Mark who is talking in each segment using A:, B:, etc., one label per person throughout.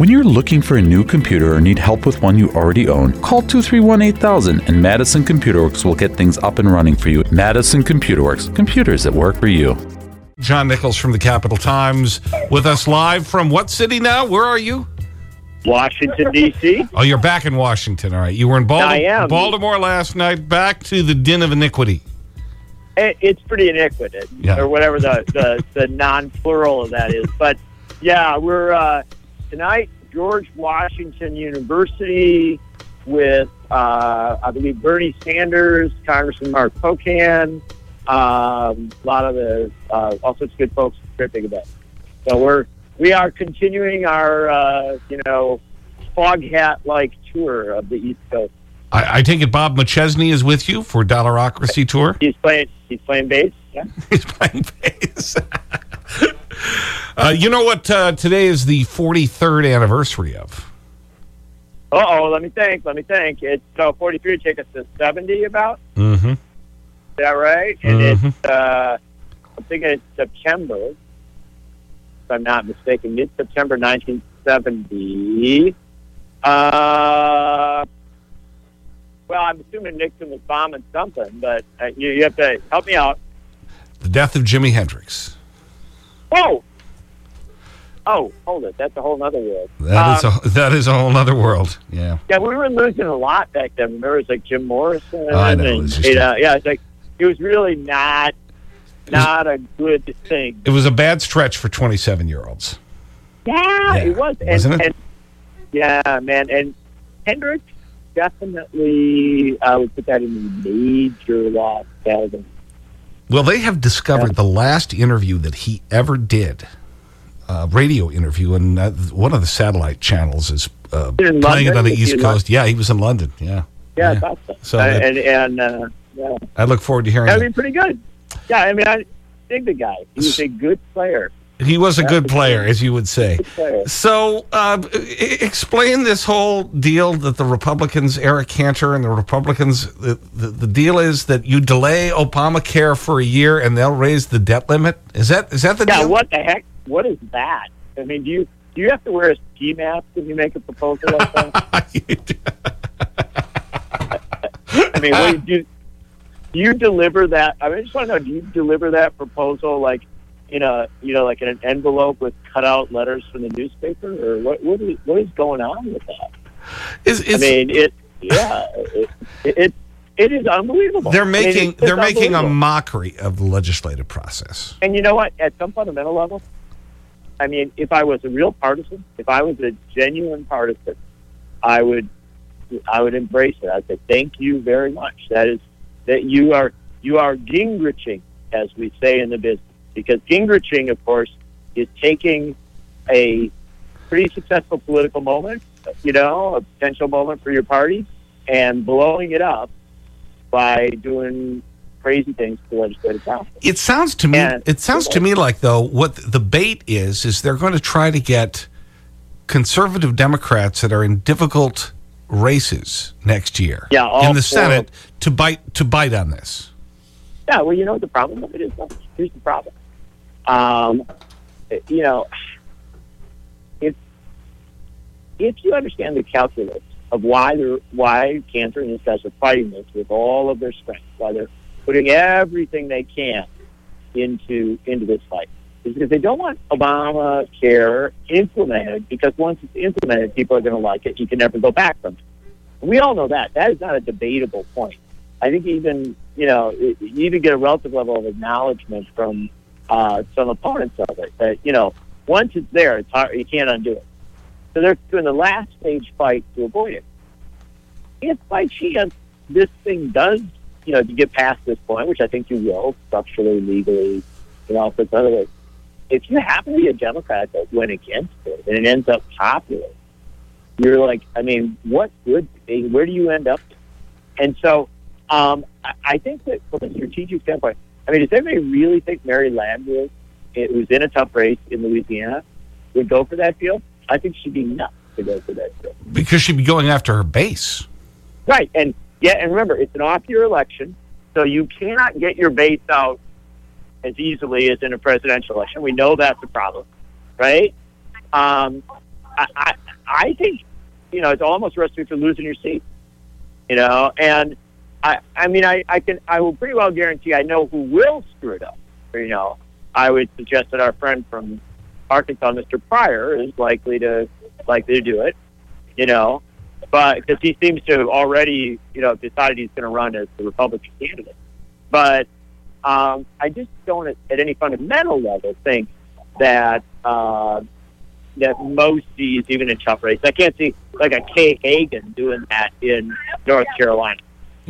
A: When you're looking for a new computer or need help with one you already own, call 231 8000 and Madison Computer Works will get things up and running for you. Madison Computer Works, computers that work for you.
B: John Nichols from the Capital Times with us live from what city now? Where are you?
C: Washington, D.C.
B: Oh, you're back in Washington. All right. You were in Baltimore,
C: I am.
B: Baltimore last night. Back to the din of iniquity.
C: It- It's pretty iniquitous,
B: Yeah.
C: or whatever the, the, the non-plural of that is. But, yeah, we're uh, tonight, George Washington University with, uh, I believe, Bernie Sanders, Congressman Mark Pocan, um, a lot of the, uh, all sorts of good folks, great big event. So we're, we are continuing our, uh, you know, Foghat-like tour of the East Coast.
B: I, I take it Bob McChesney is with you for Dollarocracy Tour?
C: He's playing, he's playing bass, yeah.
B: He's playing bass. uh, you know what uh, today is the 43rd anniversary of?
C: Uh oh, let me think. Let me think. It's so 43 would take us to 70 about.
B: Mm-hmm.
C: Is that right? And
B: Mhm.
C: it's, uh, I'm thinking it's September, if I'm not mistaken. Mid September 1970. Uh, well, I'm assuming Nixon was bombing something, but uh, you, you have to help me out.
B: The death of Jimi Hendrix.
C: Oh! Oh, hold it. That's a whole other world.
B: That is
C: Um,
B: a, that is a whole other world. Yeah.
C: Yeah, we were losing a lot back then. Remember, it was like Jim Morrison.
B: Oh, I know. It was just
C: you
B: a-
C: know, yeah, it's like it was really not not a good thing.
B: It was a bad stretch for 27 year olds.
C: Yeah,
B: Yeah,
C: it was. And,
B: wasn't it?
C: And, yeah, man. And Hendrix definitely, I would put that in the major loss category.
B: Well, they have discovered the last interview that he ever did, a radio interview, and uh, one of the satellite channels is uh,
C: In
B: playing it on the East Coast. Yeah, he was in London. Yeah.
C: Yeah,
B: Yeah.
C: I so.
B: So
C: Uh,
B: that-
C: and and uh, yeah,
B: I look forward to hearing
C: I
B: that.
C: mean, pretty good. Yeah, I mean, I dig the guy. He was a good player.
B: He was a good player, as you would say. So, uh, explain this whole deal that the Republicans, Eric Cantor and the Republicans, the, the, the deal is that you delay Obamacare for a year and they'll raise the debt limit. Is that, is that the
C: Yeah,
B: deal?
C: what the heck? What is that? I mean, do you do you have to wear a ski mask when you make a proposal like that? I mean, what do you, do you deliver that? I mean, I just want to know: Do you deliver that proposal like in a you know like in an envelope with cutout letters from the newspaper, or what? What is what is going on with that?
B: Is-
C: I mean, it yeah, it it, it is unbelievable.
B: they're
C: I mean,
B: making, they're making a mockery of the legislative process.
C: And you know what? At some fundamental level, I mean, if I was a real partisan, if I was a genuine partisan, I would, I would embrace it. I'd say, "Thank you very much." That is that you are you are Gingriching, as we say in the business, because Gingriching, of course, is taking a pretty successful political moment, you know, a potential moment for your party, and blowing it up by doing crazy things to the legislative council.
B: It sounds to me,
C: And-
B: it sounds to me like though, what the bait is, is they're going to try to get conservative Democrats that are in difficult races next year
C: Yeah,
B: in the Senate to bite, to bite on this.
C: Yeah, well, you know what the problem of it is? Here's the problem. Um, you know, if if you understand the calculus of why they're why Cantor and his guys are fighting this with all of their strength, why they're putting everything they can into into this fight, is because they don't want Obamacare implemented. Because once it's implemented, people are going to like it. You can never go back from it. We all know that. That is not a debatable point. I think even you know you even get a relative level of acknowledgement from uh, some opponents of it that you know once it's there, it's hard, you can't undo it. So they're doing the last stage fight to avoid it. If by chance this thing does, you know, you get past this point, which I think you will, structurally, legally, and all sorts of other ways, if you happen to be a Democrat that went against it and it ends up popular, you're like, I mean, what good? Where do you end up? And so um, I, I think that from a strategic standpoint, I mean, does everybody really think Mary Landrieu, it was in a tough race in Louisiana, would go for that field? I think she'd be nuts to go for that field.
B: Because she'd be going after her base.
C: Right. And yeah, and remember, it's an off year election, so you cannot get your base out as easily as in a presidential election. We know that's a problem, right? Um, I, I, I think, you know, it's almost a recipe for losing your seat. You know, and I, I mean, I, I can, I will pretty well guarantee I know who will screw it up. You know, I would suggest that our friend from Arkansas, Mr. Pryor, is likely to likely to do it. You know, but because he seems to have already, you know, decided he's going to run as the Republican candidate. But um, I just don't, at, any fundamental level, think that uh, that most sees even in tough races. I can't see like a Kay Hagan doing that in North Carolina.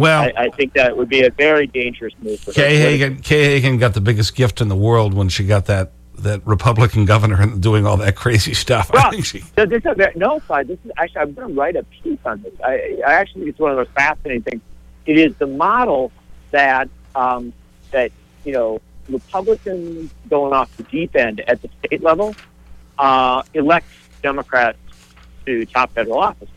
B: Well,
C: I, I think that would be a very dangerous move for
B: Kay. Hagan, Kay Hagan got the biggest gift in the world when she got that, that Republican governor and doing all that crazy stuff. I think she,
C: so this is a, no, Clyde, this is actually, I'm going to write a piece on this. I, I actually think it's one of those fascinating things. It is the model that, um, that, you know, Republicans going off the deep end at the state level uh, elect Democrats to top federal office.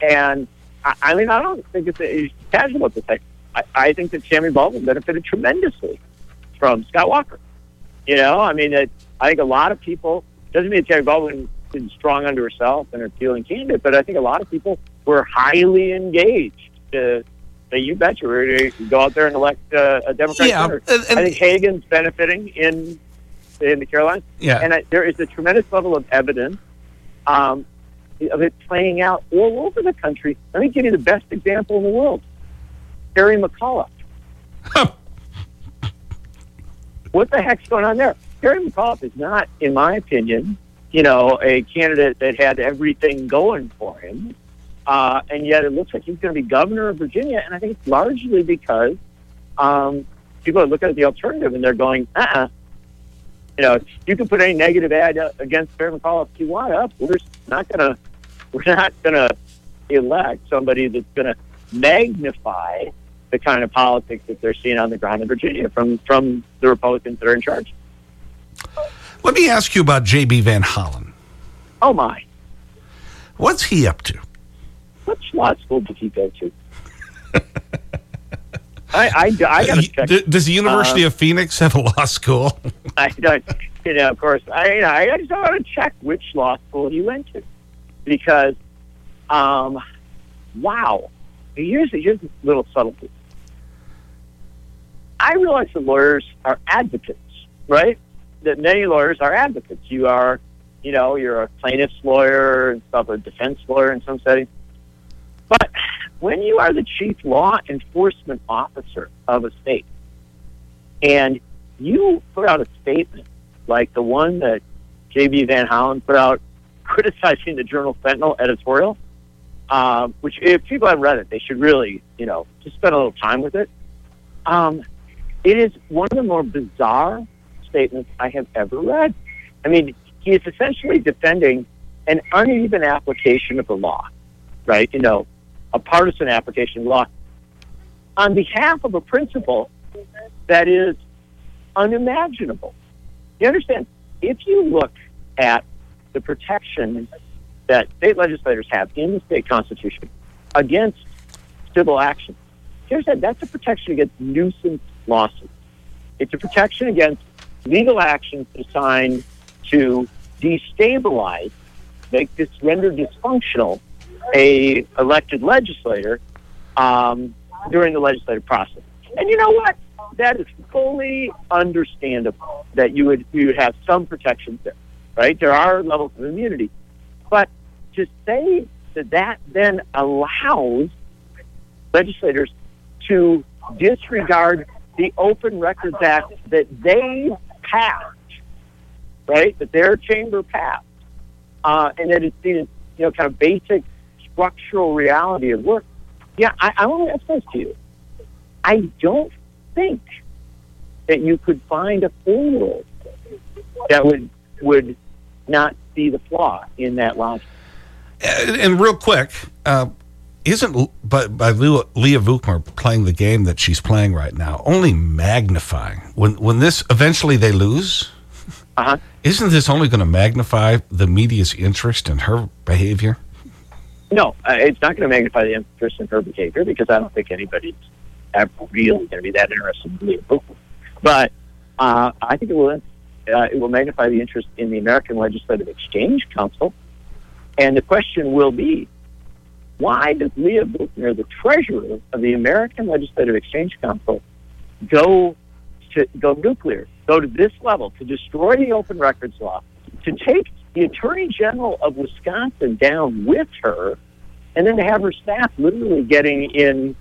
C: And I, I mean, I don't think it's, it's casual to say. I, I think that Tammy Baldwin benefited tremendously from Scott Walker. You know, I mean, it, I think a lot of people doesn't mean Tammy Baldwin is strong unto herself and a feeling candidate, but I think a lot of people were highly engaged to say, "You betcha, we're going to go out there and elect uh, a Democrat."
B: Yeah,
C: senator."
B: and- and-
C: I think Hagan's benefiting in in the Carolinas,
B: yeah.
C: and I, there is a tremendous level of evidence um, of it playing out all over the country. Let me give you the best example in the world: Terry McAuliffe. what the heck's going on there? Terry McAuliffe is not, in my opinion, you know, a candidate that had everything going for him. Uh, and yet it looks like he's going to be governor of Virginia. And I think it's largely because um, people are looking at the alternative and they're going, uh uh You know, you can put any negative ad against Terry McAuliffe if you want up. We're not going to, we're not going to elect somebody that's going to magnify the kind of politics that they're seeing on the ground in Virginia from, from the Republicans that are in charge.
B: Let me ask you about J.B. Van Hollen.
C: Oh my.
B: What's he up to?
C: What law school did he go to? I, I, I gotta check.
B: Does the University uh, of Phoenix have a law school?
C: I don't, you know, of course, I, you know, I just want to check which law school he went to because, um, wow. Here's here's a little subtlety. I realize that lawyers are advocates, right? That many lawyers are advocates. You are, you know, you're a plaintiff's lawyer and stuff, a defense lawyer in some setting. But when you are the chief law enforcement officer of a state and you put out a statement like the one that J.B. Van Hollen put out criticizing the journal Sentinel editorial, um, which if people haven't read it, they should really, you know, just spend a little time with it. Um, it is one of the more bizarre statements I have ever read. I mean, he is essentially defending an uneven application of the law, right? You know, a partisan application of law on behalf of a principle that is unimaginable. You understand? If you look at the protection that state legislators have in the state constitution against civil action, here's that that's a protection against nuisance lawsuits. It's a protection against legal actions designed to destabilize, make this render dysfunctional a elected legislator um, during the legislative process. And you know what? That is fully understandable that you would you would have some protections there, right? There are levels of immunity, but to say that that then allows legislators to disregard the Open Records Act that they passed, right? That their chamber passed, uh, and that it's the you know kind of basic structural reality of work. Yeah, I, I want to ask this to you. I don't think that you could find a four-year-old that would would not see the flaw in that logic.
B: And, and real quick, uh, isn't by, by Leah Leah Vukmir playing the game that she's playing right now only magnifying? When, when this eventually they lose,
C: Uh-huh.
B: isn't this only going to magnify the media's interest in her behavior?
C: No, uh, it's not going to magnify the interest in her behavior because I don't think anybody's ever really going to be that interested in Leah Vukmir. But uh, I think it will uh, it will magnify the interest in the American Legislative Exchange Council And the question will be, why does Leah Vukmir, the treasurer of the American Legislative Exchange Council, go to go nuclear, go to this level to destroy the open records law, to take the attorney general of Wisconsin down with her, and then to have her staff literally getting in,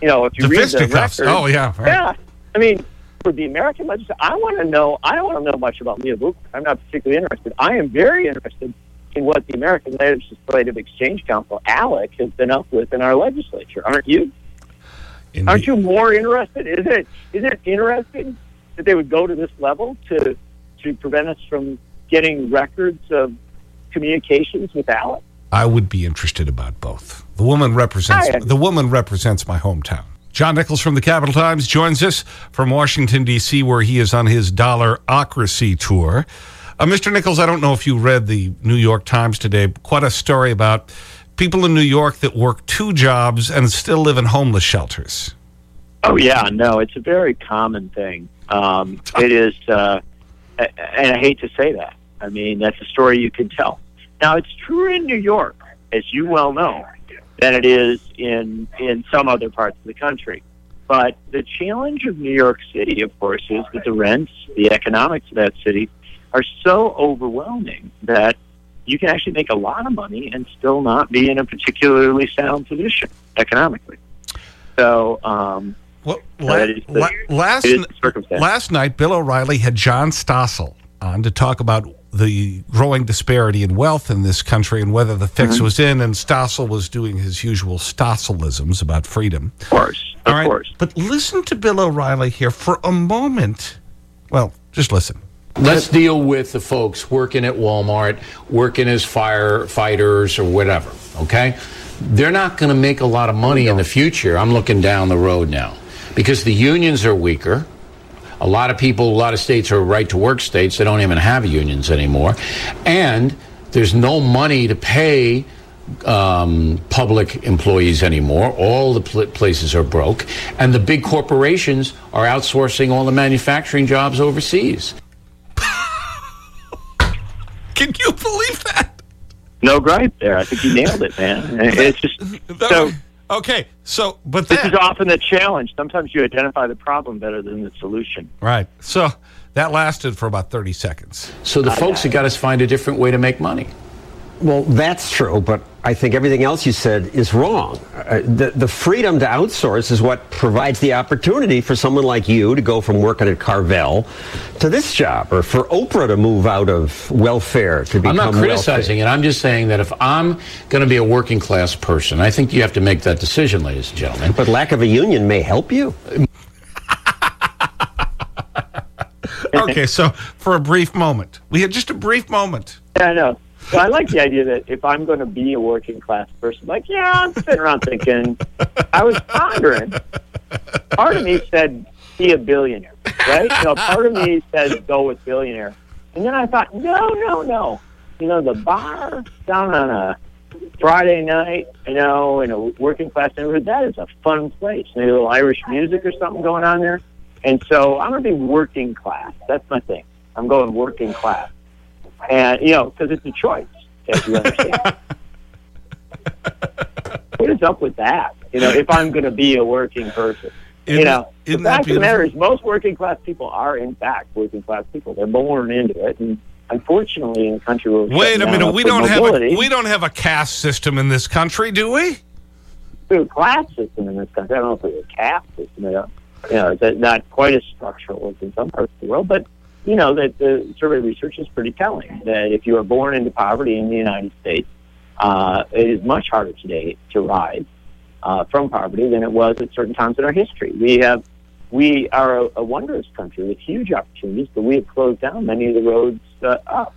C: you know, if you
B: The
C: read the records,
B: Oh, yeah. Right.
C: yeah. I mean, for the American legislature, I want to know. I don't want to know much about Leah Vukmir. I'm not particularly interested. I am very interested in what the American Legislative Exchange Council, ALEC, has been up with in our legislature. Aren't you?
B: Indeed.
C: Aren't you more interested? Isn't it? Isn't it interesting that they would go to this level to to prevent us from getting records of communications with ALEC?
B: I would be interested about both. The woman represents, the woman represents my hometown. John Nichols from the Capital Times joins us from Washington, D.C., where he is on his Dollarocracy tour. Uh, Mr. Nichols, I don't know if you read the New York Times today, quite a story about people in New York that work two jobs and still live in homeless shelters.
C: Oh yeah, no, it's a very common thing. Um, it is, uh, and I hate to say that. I mean, that's a story you can tell. Now, it's true in New York, as you well know, than it is in in some other parts of the country. But the challenge of New York City, of course, is that the rents, the economics of that city, are so overwhelming that you can actually make a lot of money and still not be in a particularly sound position economically. So, um,
B: Well,
C: the-
B: la- last,
C: it is the circumstance.
B: last night, Bill O'Reilly had John Stossel on to talk about the growing disparity in wealth in this country and whether the fix
C: Mm-hmm.
B: was in. And Stossel was doing his usual Stosselisms about freedom.
C: Of course, of
B: All right,
C: course.
B: But listen to Bill O'Reilly here for a moment. Well, just listen.
D: Let's deal with the folks working at Walmart, working as firefighters or whatever, okay? They're not going to make a lot of money in the future. I'm looking down the road now because the unions are weaker. A lot of people, a lot of states are right to work states. They don't even have unions anymore. And there's no money to pay um, public employees anymore. All the pl- places are broke. And the big corporations are outsourcing all the manufacturing jobs overseas.
B: Can you believe that?
C: No gripe there. I think you nailed it, man. It's just so.
B: Okay, so, but
C: This is often the challenge. Sometimes you identify the problem better than the solution.
B: right. So that lasted for about 30 seconds.
D: So the folks have got Us find a different way to make money.
E: Well, that's true, but I think everything else you said is wrong. Uh, the, the freedom to outsource is what provides the opportunity for someone like you to go from working at Carvel to this job, or for Oprah to move out of welfare to become
D: I'm not
E: wealthy.
D: criticizing it. I'm just saying that if I'm going to be a working class person, I think you have to make that decision, ladies and gentlemen.
E: But lack of a union may help you.
B: Okay, so for a brief moment, we had just a brief moment.
C: Yeah, I know. So I like the idea that if I'm going to be a working class person, like, yeah, I'm sitting around thinking, I was pondering. Part of me said, be a billionaire, right? You know, part of me says go with billionaire. And then I thought, no, no, no. You know, the bar down on a Friday night, you know, in a working class neighborhood, that is a fun place. Maybe a little Irish music or something going on there. And so I'm going to be working class. That's my thing. I'm going working class. And, you know, because it's a choice, if you understand. what is up with that? You know, if I'm going to be a working person.
B: Isn't
C: you know, the fact of the matter is most working class people are, in fact, working class people. They're born into it. And unfortunately, in a country where we're
B: Wait a minute, we don't have a we don't have a caste system in this country, do we?
C: we have a class system in this country. I don't know if it's a caste system. You know, you know, it's not quite as structural as in some parts of the world, but you know that the survey research is pretty telling that if you are born into poverty in the United States, uh, it is much harder today to rise uh, from poverty than it was at certain times in our history. We have we are a, a wondrous country with huge opportunities, but we have closed down many of the roads uh, up,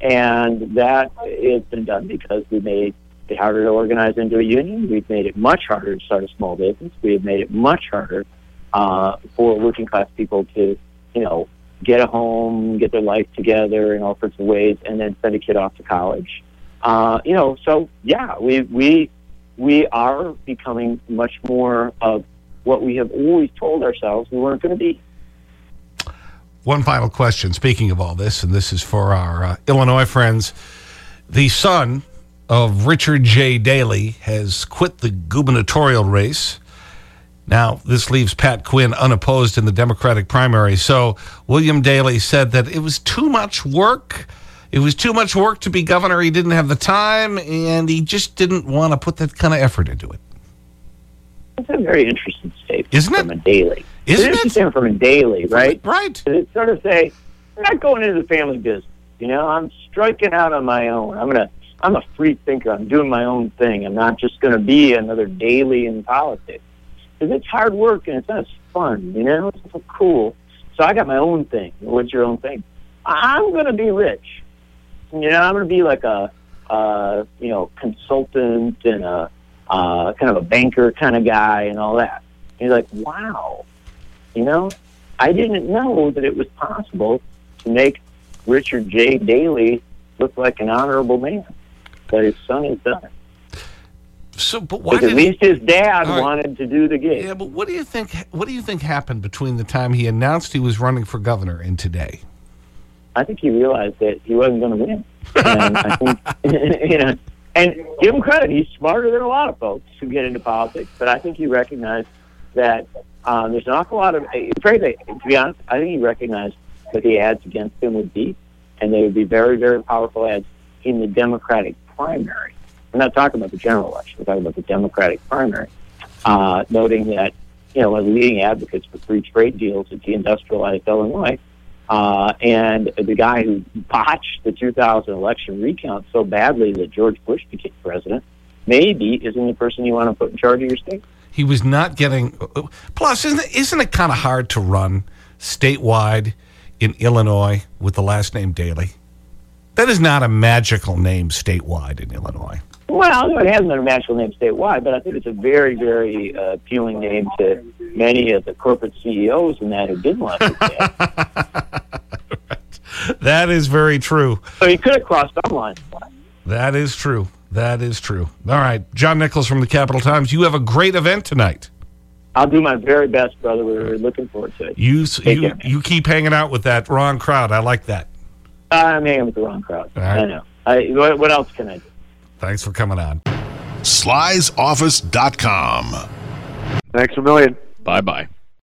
C: and that has been done because we made it harder to organize into a union. We've made it much harder to start a small business. We have made it much harder uh, for working class people to, you know, get a home, get their life together in all sorts of ways, and then send a kid off to college. Uh, you know, so yeah, we we we are becoming much more of what we have always told ourselves we weren't going to be.
B: One final question. Speaking of all this, and this is for our uh, Illinois friends, the son of Richard J. Daley has quit the gubernatorial race. Now, this leaves Pat Quinn unopposed in the Democratic primary. So, William Daley said that it was too much work. It was too much work to be governor. He didn't have the time, and he just didn't want to put that kind of effort into it.
C: It's a very interesting statement
B: Isn't it?
C: from a Daley.
B: Isn't
C: it's
B: it?
C: from a Daley, right?
B: Right.
C: To sort of say, I'm not going into the family business. You know, I'm striking out on my own. I'm gonna. I'm a free thinker. I'm doing my own thing. I'm not just going to be another Daley in politics because it's hard work and it's not as fun. You know, it's so cool. So I got my own thing. What's your own thing? I'm going to be rich. You know, I'm going to be like a, uh, you know, consultant and a uh, kind of a banker kind of guy and all that. And you're like, wow, you know, I didn't know that it was possible to make Richard J. Daley look like an honorable man. But his son has done.
B: So, but why
C: at least his dad
B: right.
C: wanted to do the gig.
B: Yeah, but what do you think? What do you think happened between the time he announced he was running for governor and today?
C: I think he realized that he wasn't going to win. And I think, you know, and give him credit. He's smarter than a lot of folks who get into politics. But I think he recognized that um, there's an awful lot of, frankly, to be honest, I think he recognized that the ads against him would be, and they would be very, very powerful ads in the Democratic primary. We're not talking about the general election. We're talking about the Democratic primary. Uh, noting that, you know, one of the leading advocates for free trade deals at deindustrialized Illinois uh, and the guy who botched the 2000 election recount so badly that George Bush became president, maybe isn't the person you want to put in charge of your state.
B: He was not getting. Plus, isn't it, isn't it kind of hard to run statewide in Illinois with the last name Daley? That is not a magical name statewide in Illinois.
C: Well, no, it hasn't been a magical name statewide, but I think it's a very, very uh, appealing name to many of the corporate CEOs and that who did want to that.
B: That is very true.
C: So he could have crossed some lines.
B: That is true. That is true. All right. John Nichols from the Capital Times, you have a great event tonight.
C: I'll do my very best, brother. We're looking forward to it.
B: You,
C: Take
B: you,
C: care.
B: you keep hanging out with that wrong crowd. I like that.
C: I'm hanging with the wrong crowd.
B: Right.
C: I know. I, what, what else can I do?
B: Thanks for coming on.
F: slysoffice.com.
G: Thanks a million.
H: Bye bye.